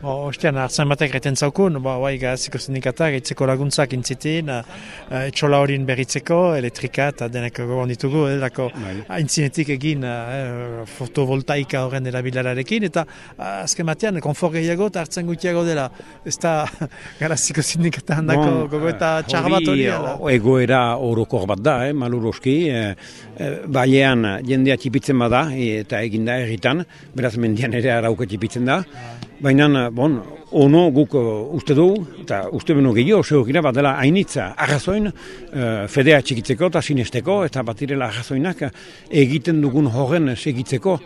Bo, ostean, hartzen batek reten zaukun, bo, bai, gaziko sindikata, gaitzeko laguntzak intzitin, uh, etxola horin berritzeko, elektrika eta denek gogon ditugu, eh, dako aintzinetik egin uh, fotovoltaika horren erabilararekin, eta uh, azken batean, konfor gehiago eta hartzen gutiago dela, ez da <laughs> garaziko sindikata handako bon, gogo eta txar bat hori. Egoera horokor bat da, eh, maluroski, eh, bailean jendea txipitzen bada, eta eginda erritan, beraz mendian ere arauka txipitzen da, Baina, bon, ono guk uh, uste du, eta uste beno gehiago, zego gira bat dela hainitza arrazoin uh, fedea txikitzeko eta sinesteko, eta bat direla arrazoinak egiten dugun horren segitzeko.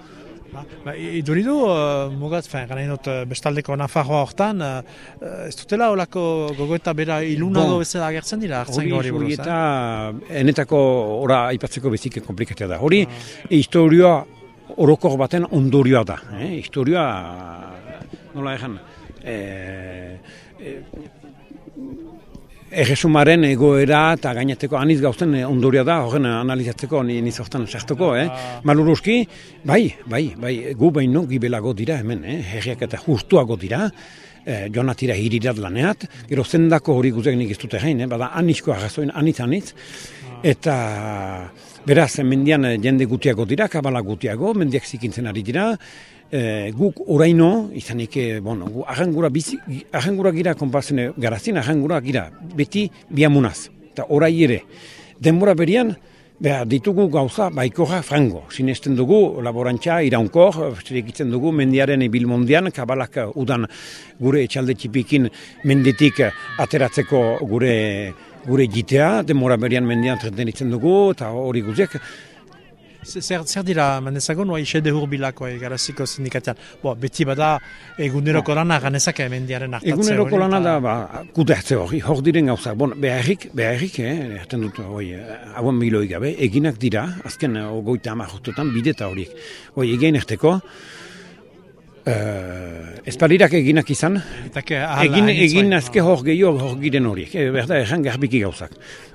Ba, ba, iduri du, uh, mugat, fein, gana inot, bestaldeko Nafarroa hortan, uh, ez dutela olako gogo eta bera ilunago bon. bezala agertzen dira, hartzen hori buruz. Hori eta enetako ora aipatzeko bezik komplikatea da. Hori, historioa orokor baten ondorioa da. Eh? Historioa nola egan, e, e, Erresumaren egoera eta gainateko aniz gauzten ondoria da, horren analizatzeko, ni niz hortan sartuko, eh? Ah. Maluruski, bai, bai, bai, gu baino gibelago dira hemen, eh? Herriak eta justuago dira, eh, jonatira hirirat laneat, gero zendako hori guzek nik ez dute jain, eh? bada anizko arrazoin, anitz, anitz, ah. eta beraz, mendian jende gutiago dira, kabala gutiago, mendiak zikintzen ari dira, e, guk oraino, izanik, e, bueno, gu, ahangura, bizi, ahangura gira konpazen garazin, ahangura gira, beti biamunaz, eta orai ere, denbora berian, Beha, ditugu gauza baikoja frango. Sinesten dugu laborantza iraunkor, egiten dugu mendiaren ibilmondian, kabalak udan gure etxalde txipikin menditik ateratzeko gure gure jitea, demora berian mendian tretenitzen dugu, eta hori guziek. Zer, zer dira, manezago, noa ise dehur bilako egaraziko sindikatian? Bo, beti bada eguneroko lana ganezak emendiaren hartatze hori? Eguneroko lana da, ba, kudeatze hori, hor diren gauza. Bon, beharrik, beharrik, eh, erten dut, hoi, hauen miloi gabe, eginak dira, azken ogoita amarrotutan bideta horiek. Hoi, egin erteko, Uh, espalirak eginak izan, ahala, egin, egin azke hor gehiago hor giren horiek, e, berda erran garbiki gauzak.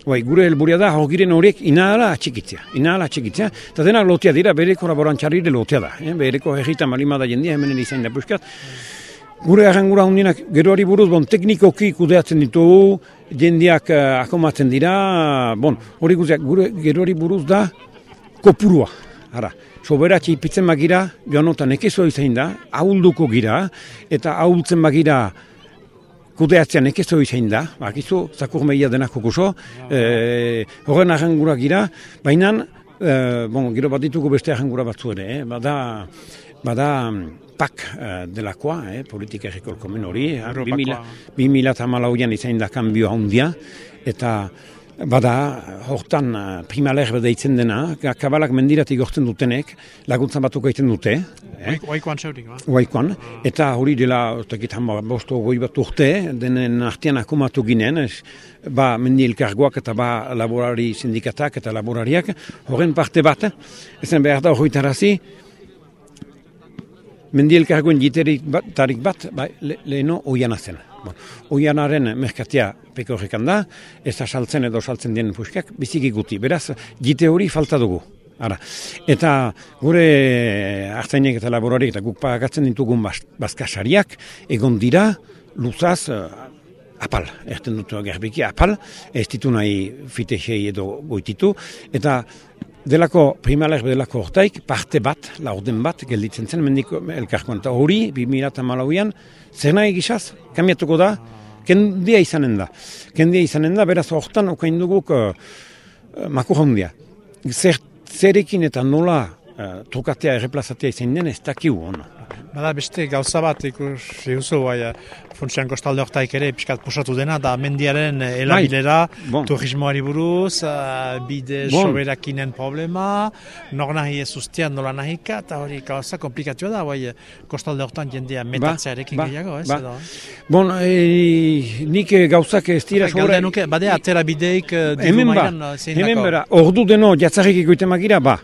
Bai, gure helburia da hor giren horiek inahala atxikitzea, inahala atxikitzea, eta denak lotea dira, bere kolaborantxarire lotea da, eh? bereko herrita malima da jendia hemen izan da puskat. Gure arrangura hundinak geroari buruz, bon, teknikoki kudeatzen ditugu, jendiak uh, akomatzen dira, bon, hori guztiak, gure geroari buruz da, kopurua. Ara, soberatxe ipitzen magira, joan otan ekezo izan da, ahulduko gira, eta ahultzen magira kudeatzean ekezo izan da, bakizu, zakur meia denak kokuso, e, horren arrangura gira, baina, e, bon, gero bat ditugu beste arrangura batzu ere, eh? bada, bada mm, PAK eh, delakoa, eh, politika errekolkomen hori, Europakoa. 2008an izan da kanbio handia, eta bada, hortan eh, primaler deitzen dena, kabalak mendiratik gortzen dutenek, laguntza batuk egiten dute, eh? Oikoan zeurik, ba? Oaikoan, eta hori dela, hama bosto goi bat urte, denen artean akomatu ginen, ez, ba mendi elkargoak eta ba laborari sindikatak eta laborariak, horren parte bat, ezen behar da horretarazi, mendi elkargoen jiterik bat, tarik bat, ba, le, leheno oiana zen. Bon, oianaren merkatia peko horrekan da, ez da saltzen edo saltzen dienen puskak, biziki guti. Beraz, jite hori falta dugu. Ara. Eta gure hartzainek eta laborariek eta guk pagatzen ditugun bazkasariak egon dira luzaz eh, apal, erten dut gerbiki apal, ez ditu nahi fitexei edo goititu, eta delako primaler delako hortaik parte bat, laurden bat, gelditzen zen mendiko elkarkoan. Eta hori, 2008an, zer nahi gizaz, kamiatuko da, kendia izanen da. Kendia izanen da, beraz hortan okain duguk uh, makur handia. Zer, zerekin eta nola uh, trukatea erreplazatea izan den ez dakiu hona. Bada beste gauza bat ikus duzu bai funtsian kostalde hortaik ere pixkat pusatu dena da mendiaren eh, elabilera bon. turismoari buruz uh, bide Bon. soberakinen problema nor nahi ez ustean nola nahika eta hori gauza komplikatua da bai kostalde hortan jendea metatzearekin ba, gehiago ez ba. edo Bon, e, nik eh, gauzak ez dira Bai, galde nuke, bade atera bideik eh, Hemen ba, eh, hemen bera, ordu deno jatzarik ikuiten magira, ba.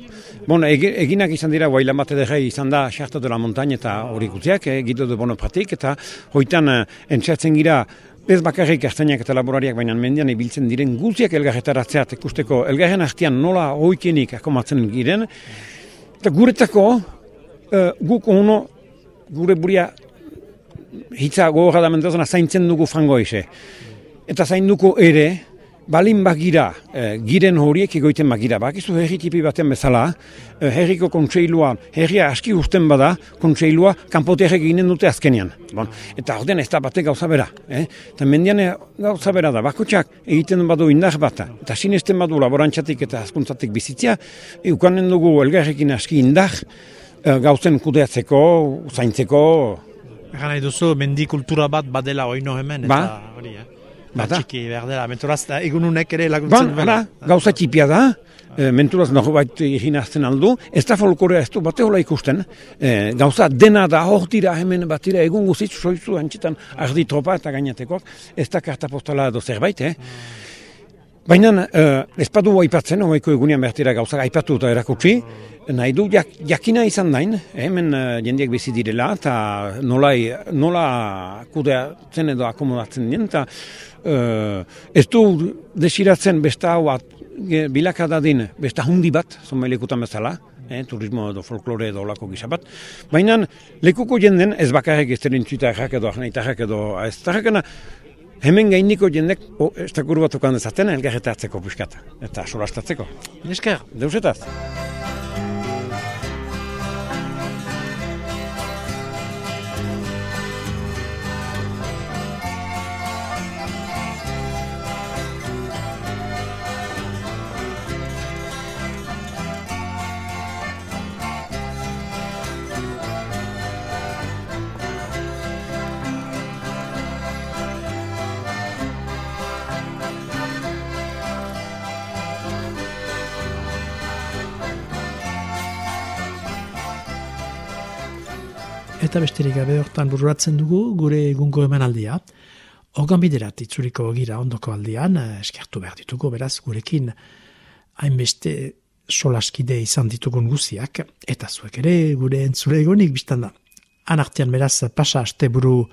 Egi- eginak izan dira, guailan bat edera izan da, Charta de la Montagne eta hori guztiak, eh, Guido de Bonapartik, eta hoitan eh, entxatzen gira, ez bakarrik hartzainak eta laborariak, baina mendian ibiltzen diren guztiak elgarretaratzeat ikusteko, elgarren artean nola hoikenik akomatzen giren, eta guretako, eh, guk ono, gure buria hitza gogorra da zaintzen dugu frango ise. Eta zainduko ere, balin bagira, eh, giren horiek egoiten bagira. Bakizu herri tipi baten bezala, eh, herriko kontseilua, herria aski usten bada, kontseilua kanpoterrek eginen dute azkenean. Bon. Eta ordean ez da batek gauza bera. Eh? Eta mendian gauza bera da, bakotxak egiten badu indar bata. Eta sinesten badu laborantzatik eta azkuntzatik bizitzia, eukanen dugu elgarrekin aski indar, eh, gauzen kudeatzeko, zaintzeko, Egan nahi duzu, mendi kultura bat badela oino hemen, eta Ba. hori, eh? Bada. Txiki behar dela, menturaz, da, egununek ere Ban, laguntzen duela. ara, gauza txipia da, e, menturaz norbait egin azten aldu, ez da folkorea ez du bate ikusten, e, gauza dena da hor dira hemen batira egun guzit soizu antxitan ardi tropa eta gainatekoak, ez da karta postala edo zerbait, eh? Baina eh, ez badu aipatzen, hogeiko egunean bertira gauzak aipatu eta erakutsi, nahi du jak, jakina izan dain, hemen uh, jendeak bizi direla, eta nola, nola kudeatzen edo akomodatzen dien, eta ez du desiratzen besta hau at, ge- bilakadadin besta hundi bat, zonbailekutan bezala, eh, turismo edo folklore edo olako gisa bat, baina lekuko jenden ez bakarrik ez terintzuitarrak edo ahnaitarrak edo ez Hemen gainiko jendek, o, ez da kuru batukan dezaten, elgarretatzeko puskata. Eta solastatzeko. Nesker. Deusetaz. Eta besterik gabe hortan bururatzen dugu gure egungo emanaldia. Hogan biderat itzuriko gira ondoko aldian, eh, eskertu behar ditugu, beraz gurekin hainbeste solaskide izan ditugun guziak, eta zuek ere gure entzule egonik biztan da. anartian beraz pasa asteburu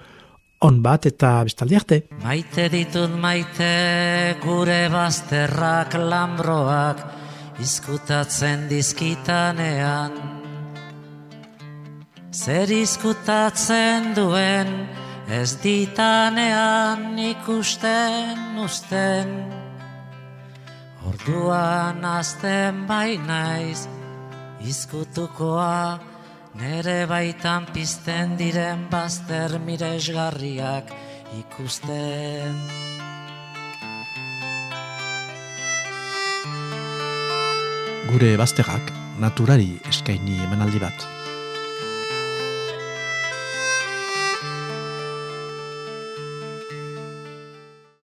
on bat eta bestaldi arte. Maite ditut maite gure bazterrak lambroak izkutatzen dizkitanean. Zer izkutatzen duen ez ditanean ikusten usten. Orduan azten bainaiz izkutukoa Nere baitan pizten diren bazter miresgarriak ikusten. Gure bazterrak naturari eskaini emanaldi bat.